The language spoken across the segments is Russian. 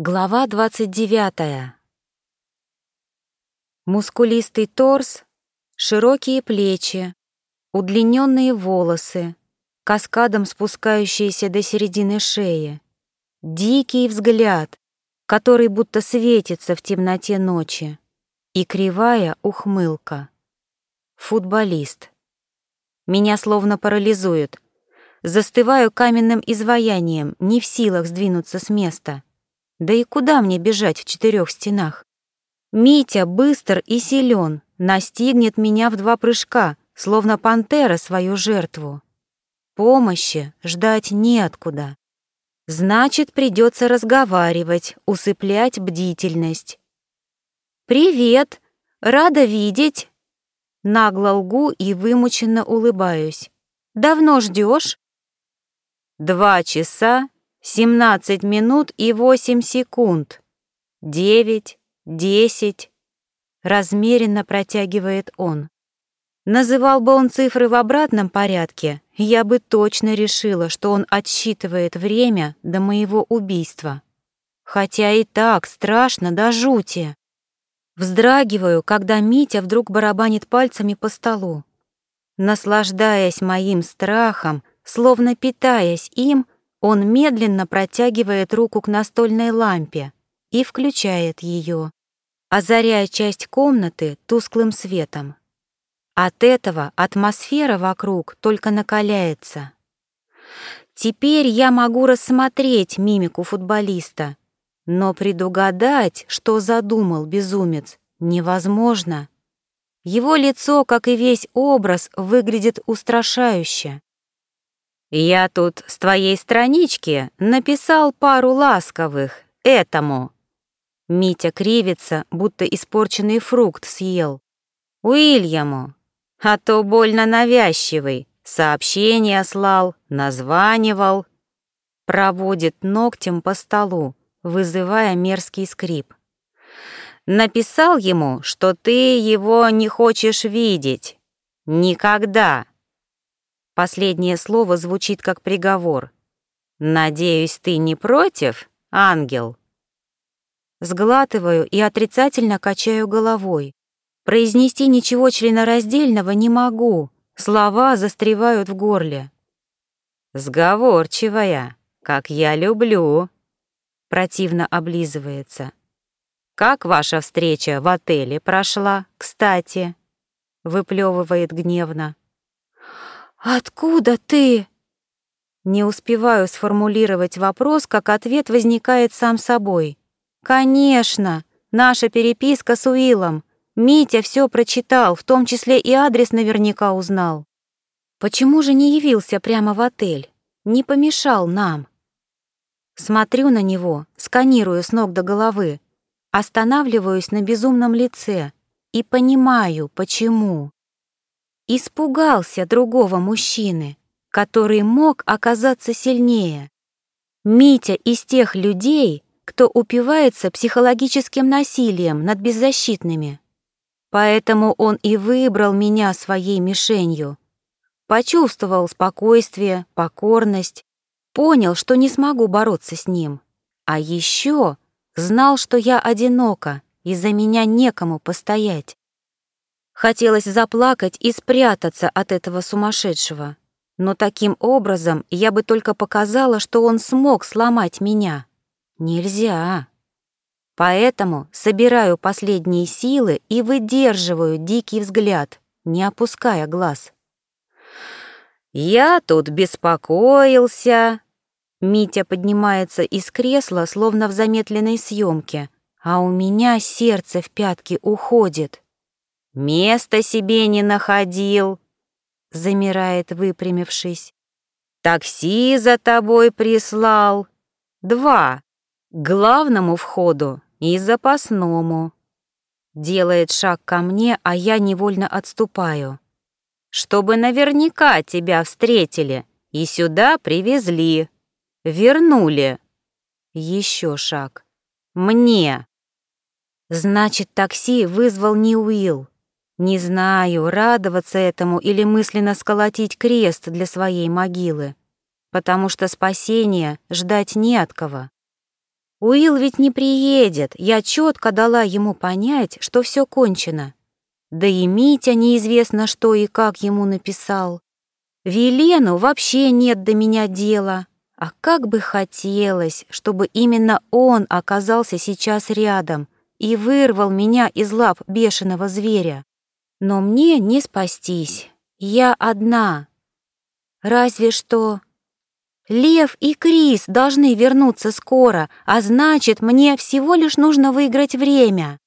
Глава 29. Мускулистый торс, широкие плечи, удлиненные волосы, каскадом спускающиеся до середины шеи, дикий взгляд, который будто светится в темноте ночи, и кривая ухмылка. Футболист. Меня словно парализует. Застываю каменным изваянием, не в силах сдвинуться с места — да и куда мне бежать в четырех стенах? Митя быстр и силен, настигнет меня в два прыжка, словно пантера свою жертву. Помощи ждать неоткуда. Значит, придется разговаривать, усыплять бдительность. «Привет! Рада видеть!» Нагло лгу и вымученно улыбаюсь. «Давно ждешь? «Два часа Семнадцать минут и восемь секунд. Девять, десять. Размеренно протягивает он. Называл бы он цифры в обратном порядке, я бы точно решила, что он отсчитывает время до моего убийства. Хотя и так страшно до жути. Вздрагиваю, когда Митя вдруг барабанит пальцами по столу. Наслаждаясь моим страхом, словно питаясь им, он медленно протягивает руку к настольной лампе и включает ее, озаряя часть комнаты тусклым светом. От этого атмосфера вокруг только накаляется. Теперь я могу рассмотреть мимику футболиста, но предугадать, что задумал безумец, невозможно. Его лицо, как и весь образ, выглядит устрашающе. Я тут с твоей странички написал пару ласковых этому. Митя кривится, будто испорченный фрукт съел. Уильяму. А то больно навязчивый. Сообщение слал, названивал. Проводит ногтем по столу, вызывая мерзкий скрип. Написал ему, что ты его не хочешь видеть. Никогда. Последнее слово звучит как приговор. «Надеюсь, ты не против, ангел?» Сглатываю и отрицательно качаю головой. Произнести ничего членораздельного не могу. Слова застревают в горле. «Сговорчивая, как я люблю», — противно облизывается. «Как ваша встреча в отеле прошла, кстати?» — выплевывает гневно. «Откуда ты?» Не успеваю сформулировать вопрос, как ответ возникает сам собой. «Конечно, наша переписка с Уиллом. Митя все прочитал, в том числе и адрес наверняка узнал. Почему же не явился прямо в отель? Не помешал нам?» Смотрю на него, сканирую с ног до головы, останавливаюсь на безумном лице и понимаю, почему. Испугался другого мужчины, который мог оказаться сильнее. Митя из тех людей, кто упивается психологическим насилием над беззащитными. Поэтому он и выбрал меня своей мишенью. Почувствовал спокойствие, покорность, понял, что не смогу бороться с ним. А еще знал, что я одинока, и за меня некому постоять. Хотелось заплакать и спрятаться от этого сумасшедшего. Но таким образом я бы только показала, что он смог сломать меня. Нельзя. Поэтому собираю последние силы и выдерживаю дикий взгляд, не опуская глаз. «Я тут беспокоился». Митя поднимается из кресла, словно в замедленной съемке, а у меня сердце в пятки уходит. Места себе не находил, замирает, выпрямившись. Такси за тобой прислал. Два. К главному входу и запасному. Делает шаг ко мне, а я невольно отступаю. Чтобы наверняка тебя встретили и сюда привезли. Вернули. Еще шаг. Мне. Значит, такси вызвал не Уилл. Не знаю, радоваться этому или мысленно сколотить крест для своей могилы, потому что спасения ждать не от кого. Уилл ведь не приедет, я четко дала ему понять, что все кончено. Да и Митя неизвестно что и как ему написал. Велену вообще нет до меня дела, а как бы хотелось, чтобы именно он оказался сейчас рядом и вырвал меня из лап бешеного зверя. Но мне не спастись, я одна. Разве что... Лев и Крис должны вернуться скоро, а значит, мне всего лишь нужно выиграть время.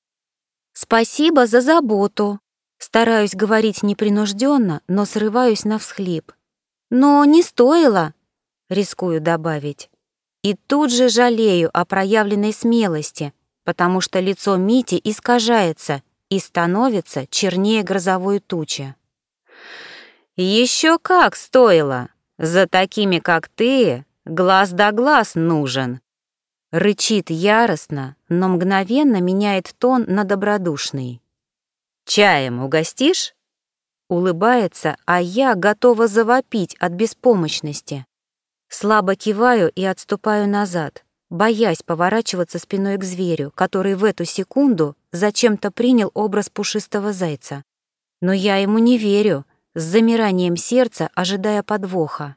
Спасибо за заботу. Стараюсь говорить непринужденно, но срываюсь на всхлип. Но не стоило, рискую добавить. И тут же жалею о проявленной смелости, потому что лицо Мити искажается и становится чернее грозовой тучи. Еще как стоило! За такими, как ты, глаз да глаз нужен. Рычит яростно, но мгновенно меняет тон на добродушный. «Чаем угостишь?» Улыбается, а я готова завопить от беспомощности. Слабо киваю и отступаю назад, боясь поворачиваться спиной к зверю, который в эту секунду зачем-то принял образ пушистого зайца. Но я ему не верю, с замиранием сердца ожидая подвоха.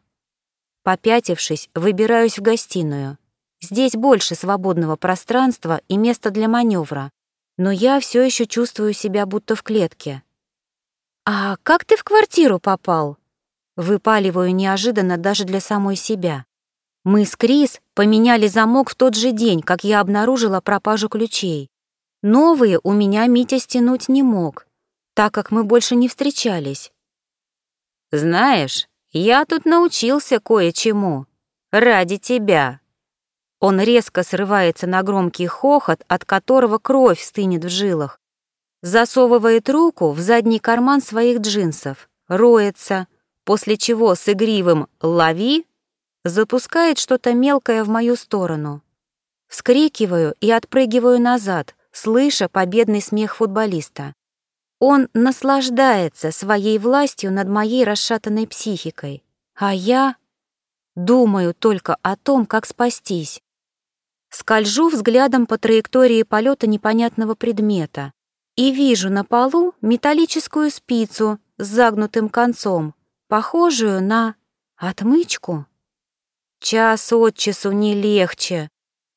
Попятившись, выбираюсь в гостиную. Здесь больше свободного пространства и места для маневра, но я все еще чувствую себя будто в клетке. «А как ты в квартиру попал?» Выпаливаю неожиданно даже для самой себя. Мы с Крис поменяли замок в тот же день, как я обнаружила пропажу ключей. Новые у меня Митя стянуть не мог, так как мы больше не встречались. «Знаешь, я тут научился кое-чему. Ради тебя». Он резко срывается на громкий хохот, от которого кровь стынет в жилах. Засовывает руку в задний карман своих джинсов, роется, после чего с игривым «лови» запускает что-то мелкое в мою сторону. Вскрикиваю и отпрыгиваю назад, слыша победный смех футболиста. Он наслаждается своей властью над моей расшатанной психикой, а я думаю только о том, как спастись. Скольжу взглядом по траектории полета непонятного предмета и вижу на полу металлическую спицу с загнутым концом, похожую на отмычку. Час от часу не легче.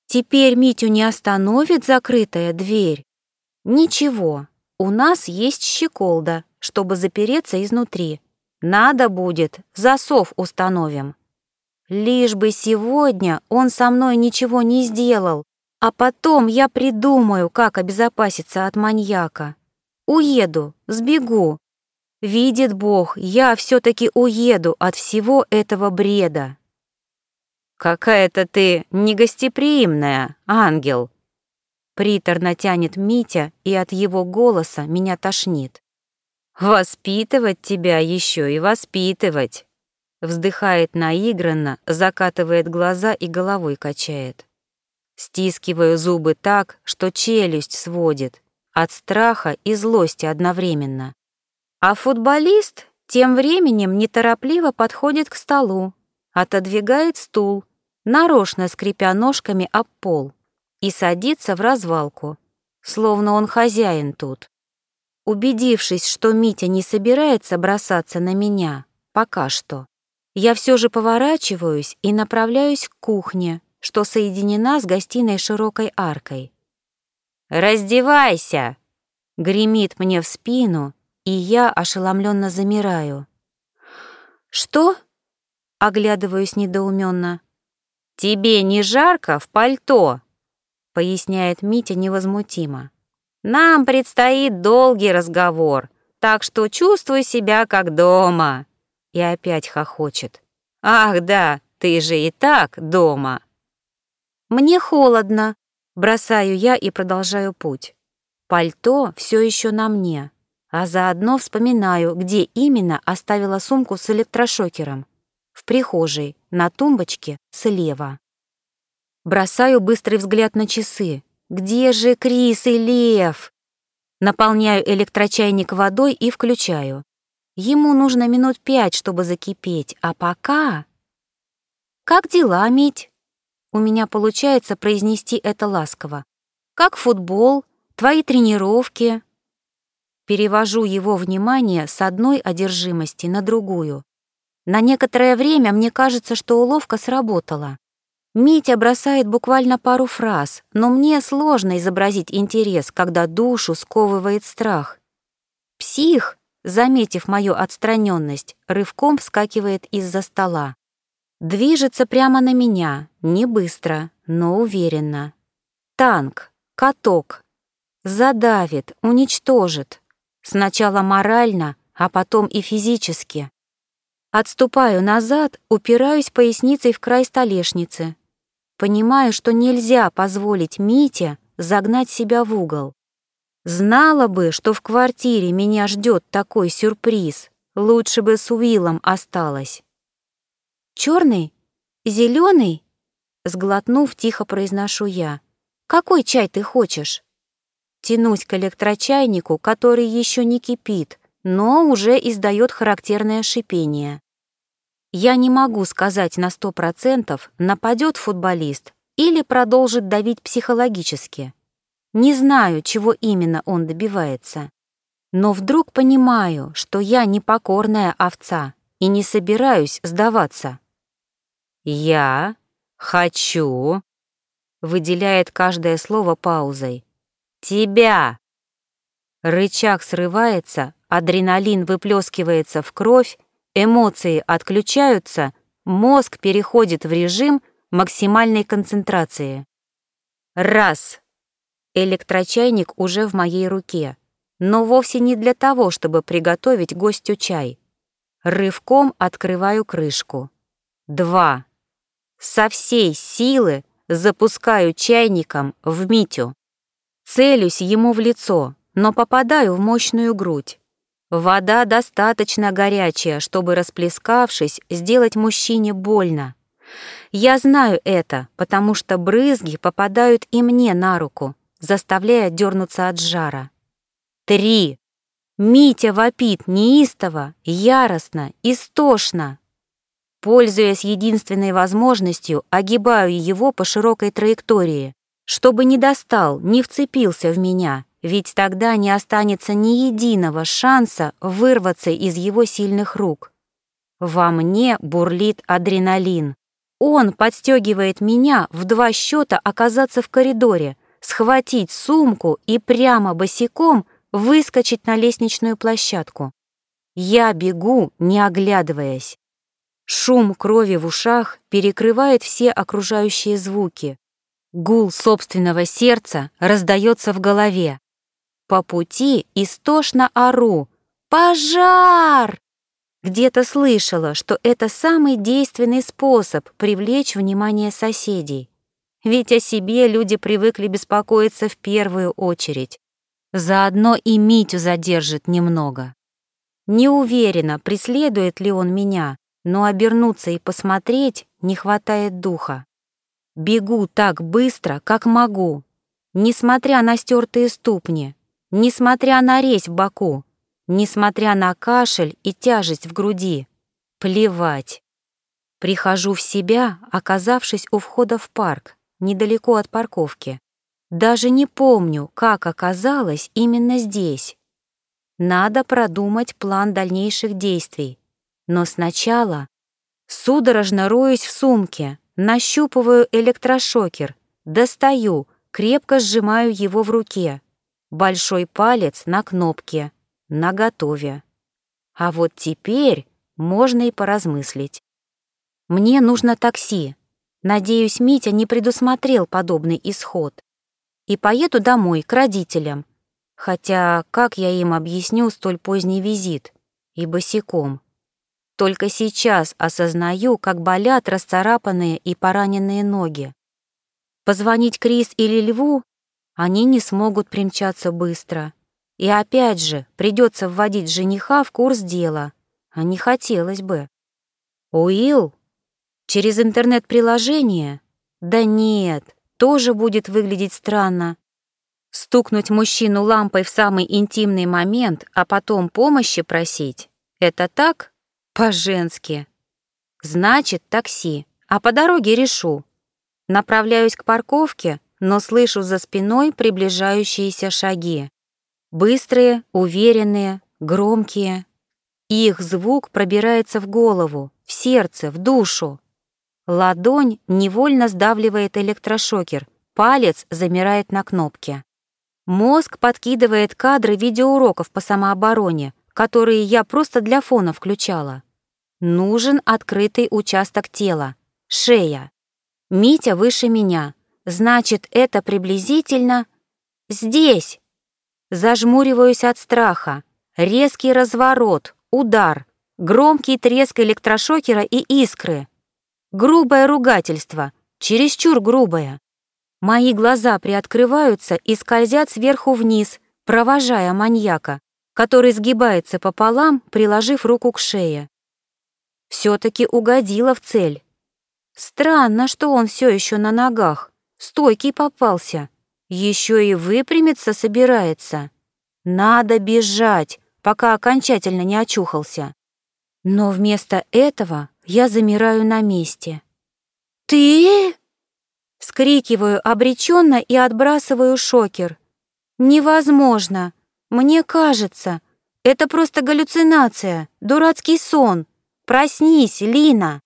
Теперь Митю не остановит закрытая дверь. Ничего, у нас есть щеколда, чтобы запереться изнутри. Надо будет, засов установим. Лишь бы сегодня он со мной ничего не сделал, а потом я придумаю, как обезопаситься от маньяка. Уеду, сбегу. Видит Бог, я все-таки уеду от всего этого бреда. «Какая-то ты негостеприимная, ангел», Приторно тянет Митя, и от его голоса меня тошнит. «Воспитывать тебя еще и воспитывать!» Вздыхает наигранно, закатывает глаза и головой качает. Стискиваю зубы так, что челюсть сводит, от страха и злости одновременно. А футболист тем временем неторопливо подходит к столу, отодвигает стул, нарочно скрипя ножками об пол и садится в развалку, словно он хозяин тут. Убедившись, что Митя не собирается бросаться на меня, пока что, я все же поворачиваюсь и направляюсь к кухне, что соединена с гостиной широкой аркой. «Раздевайся!» — гремит мне в спину, и я ошеломленно замираю. «Что?» — оглядываюсь недоуменно. «Тебе не жарко в пальто?» поясняет Митя невозмутимо. «Нам предстоит долгий разговор, так что чувствуй себя как дома». И опять хохочет. «Ах да, ты же и так дома». «Мне холодно», — бросаю я и продолжаю путь. Пальто все еще на мне, а заодно вспоминаю, где именно оставила сумку с электрошокером. В прихожей, на тумбочке, слева. Бросаю быстрый взгляд на часы. Где же Крис и Лев? Наполняю электрочайник водой и включаю. Ему нужно минут пять, чтобы закипеть, а пока... «Как дела, Мить?» у меня получается произнести это ласково. «Как футбол? Твои тренировки?» Перевожу его внимание с одной одержимости на другую. На некоторое время мне кажется, что уловка сработала. Митя бросает буквально пару фраз, но мне сложно изобразить интерес, когда душу сковывает страх. Псих, заметив мою отстраненность, рывком вскакивает из-за стола. Движется прямо на меня, не быстро, но уверенно. Танк, каток. Задавит, уничтожит. Сначала морально, а потом и физически. Отступаю назад, упираюсь поясницей в край столешницы. Понимаю, что нельзя позволить Мите загнать себя в угол. Знала бы, что в квартире меня ждет такой сюрприз, лучше бы с Уиллом осталась. Черный? Зеленый? Сглотнув, тихо произношу я. Какой чай ты хочешь? Тянусь к электрочайнику, который еще не кипит, но уже издает характерное шипение. Я не могу сказать на сто процентов, нападет футболист или продолжит давить психологически. Не знаю, чего именно он добивается. Но вдруг понимаю, что я непокорная овца и не собираюсь сдаваться. «Я хочу», — выделяет каждое слово паузой, «тебя». Рычаг срывается, адреналин выплескивается в кровь, эмоции отключаются, мозг переходит в режим максимальной концентрации. Раз. Электрочайник уже в моей руке, но вовсе не для того, чтобы приготовить гостю чай. Рывком открываю крышку. Два. Со всей силы запускаю чайником в Митю. Целюсь ему в лицо, но попадаю в мощную грудь. Вода достаточно горячая, чтобы, расплескавшись, сделать мужчине больно. Я знаю это, потому что брызги попадают и мне на руку, заставляя дернуться от жара. Три. Митя вопит неистово, яростно, истошно. Пользуясь единственной возможностью, огибаю его по широкой траектории, чтобы не достал, не вцепился в меня, ведь тогда не останется ни единого шанса вырваться из его сильных рук. Во мне бурлит адреналин. Он подстегивает меня в два счета оказаться в коридоре, схватить сумку и прямо босиком выскочить на лестничную площадку. Я бегу, не оглядываясь. Шум крови в ушах перекрывает все окружающие звуки. Гул собственного сердца раздается в голове. По пути истошно ору «Пожар!». Где-то слышала, что это самый действенный способ привлечь внимание соседей. Ведь о себе люди привыкли беспокоиться в первую очередь. Заодно и Митю задержит немного. Не уверена, преследует ли он меня, но обернуться и посмотреть не хватает духа. Бегу так быстро, как могу, несмотря на стертые ступни, Несмотря на резь в боку, несмотря на кашель и тяжесть в груди, плевать. Прихожу в себя, оказавшись у входа в парк, недалеко от парковки. Даже не помню, как оказалось именно здесь. Надо продумать план дальнейших действий. Но сначала судорожно роюсь в сумке, нащупываю электрошокер, достаю, крепко сжимаю его в руке. Большой палец на кнопке, на готове. А вот теперь можно и поразмыслить. Мне нужно такси. Надеюсь, Митя не предусмотрел подобный исход. И поеду домой, к родителям. Хотя как я им объясню столь поздний визит? И босиком. Только сейчас осознаю, как болят расцарапанные и пораненные ноги. Позвонить Крис или Льву они не смогут примчаться быстро. И опять же, придется вводить жениха в курс дела, а не хотелось бы. Уилл? Через интернет-приложение? Да нет, тоже будет выглядеть странно. Стукнуть мужчину лампой в самый интимный момент, а потом помощи просить — это так? По-женски. Значит, такси, а по дороге решу. Направляюсь к парковке, но слышу за спиной приближающиеся шаги. Быстрые, уверенные, громкие. Их звук пробирается в голову, в сердце, в душу. Ладонь невольно сдавливает электрошокер, палец замирает на кнопке. Мозг подкидывает кадры видеоуроков по самообороне, которые я просто для фона включала. Нужен открытый участок тела, шея. Митя выше меня, значит, это приблизительно здесь. Зажмуриваюсь от страха. Резкий разворот, удар, громкий треск электрошокера и искры. Грубое ругательство, чересчур грубое. Мои глаза приоткрываются и скользят сверху вниз, провожая маньяка, который сгибается пополам, приложив руку к шее. Все-таки угодила в цель. Странно, что он все еще на ногах. Стойкий попался. Еще и выпрямиться собирается. Надо бежать, пока окончательно не очухался. Но вместо этого я замираю на месте. «Ты?» Скрикиваю обреченно и отбрасываю шокер. «Невозможно! Мне кажется, это просто галлюцинация, дурацкий сон. Проснись, Лина!»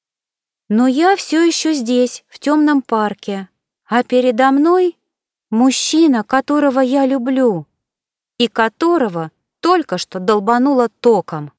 Но я все еще здесь, в темном парке, а передо мной мужчина, которого я люблю и которого только что долбануло током.